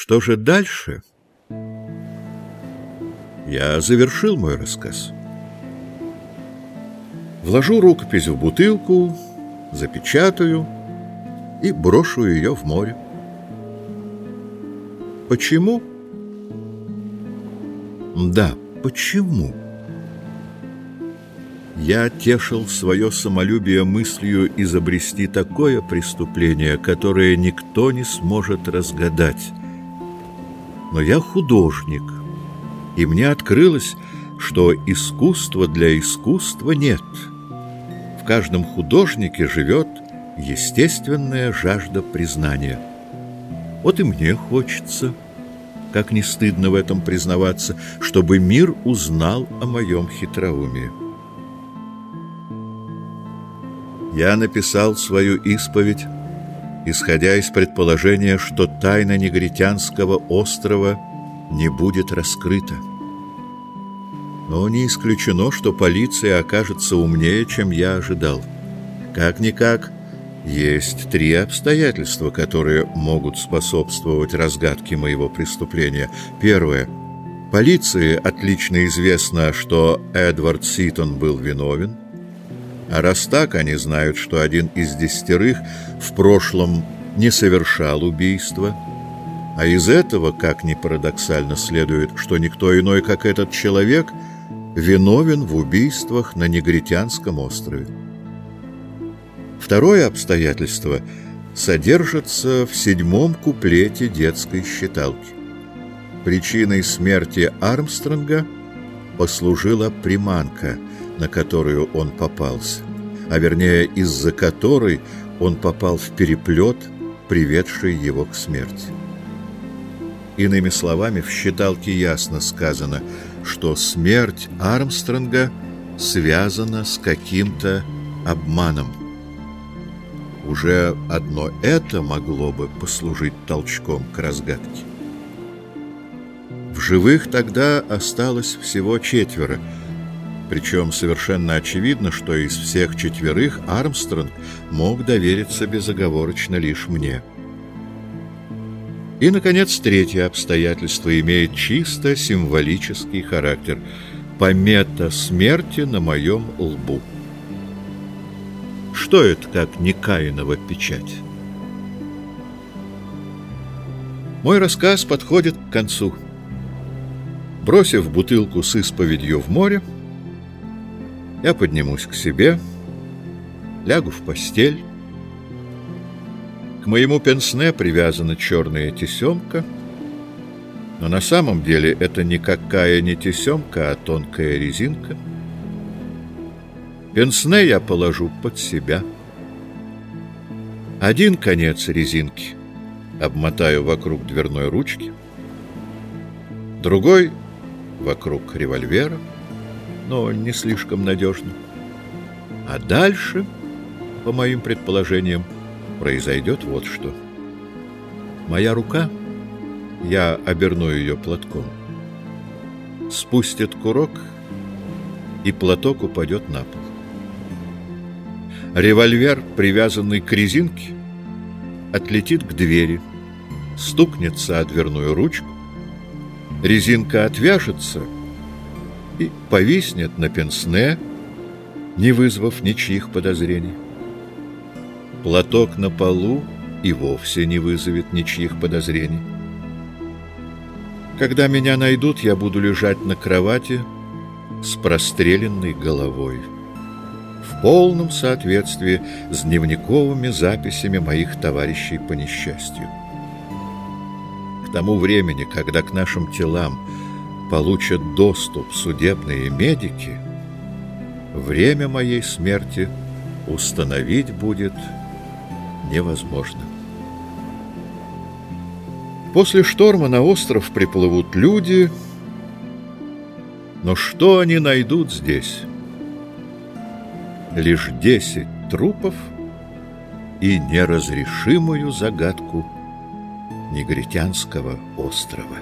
Что же дальше? Я завершил мой рассказ. Вложу рукопись в бутылку, запечатаю и брошу ее в море. Почему? Да, почему? Я тешил свое самолюбие мыслью изобрести такое преступление, которое никто не сможет разгадать. Но я художник, и мне открылось, что искусства для искусства нет. В каждом художнике живет естественная жажда признания. Вот и мне хочется, как не стыдно в этом признаваться, чтобы мир узнал о моем хитроумии. Я написал свою исповедь, исходя из предположения, что тайна негритянского острова не будет раскрыта. Но не исключено, что полиция окажется умнее, чем я ожидал. Как-никак, есть три обстоятельства, которые могут способствовать разгадке моего преступления. Первое. Полиции отлично известно, что Эдвард Ситон был виновен. А раз так, они знают, что один из десятерых в прошлом не совершал убийства. А из этого, как ни парадоксально, следует, что никто иной, как этот человек, виновен в убийствах на Негритянском острове. Второе обстоятельство содержится в седьмом куплете детской считалки. Причиной смерти Армстронга послужила приманка, на которую он попался, а вернее из-за которой он попал в переплет, приведший его к смерти. Иными словами, в считалке ясно сказано, что смерть Армстронга связана с каким-то обманом. Уже одно это могло бы послужить толчком к разгадке. В живых тогда осталось всего четверо, причем совершенно очевидно, что из всех четверых Армстронг мог довериться безоговорочно лишь мне. И, наконец, третье обстоятельство имеет чисто символический характер — помета смерти на моем лбу. Что это, как не Каинова печать? Мой рассказ подходит к концу. Бросив бутылку с исповедью в море, я поднимусь к себе, лягу в постель. К моему пенсне привязана черная тесемка, но на самом деле это никакая не тесемка, а тонкая резинка — Пенсне я положу под себя. Один конец резинки обмотаю вокруг дверной ручки, другой — вокруг револьвера, но не слишком надежно. А дальше, по моим предположениям, произойдет вот что. Моя рука, я оберну ее платком, спустит курок, и платок упадет на пол. Револьвер, привязанный к резинке, отлетит к двери, стукнется о дверную ручку, резинка отвяжется и повиснет на пенсне, не вызвав ничьих подозрений. Платок на полу и вовсе не вызовет ничьих подозрений. Когда меня найдут, я буду лежать на кровати с простреленной головой в полном соответствии с дневниковыми записями моих товарищей по несчастью. К тому времени, когда к нашим телам получат доступ судебные медики, время моей смерти установить будет невозможно. После шторма на остров приплывут люди, но что они найдут здесь? лишь десять трупов и неразрешимую загадку негритянского острова.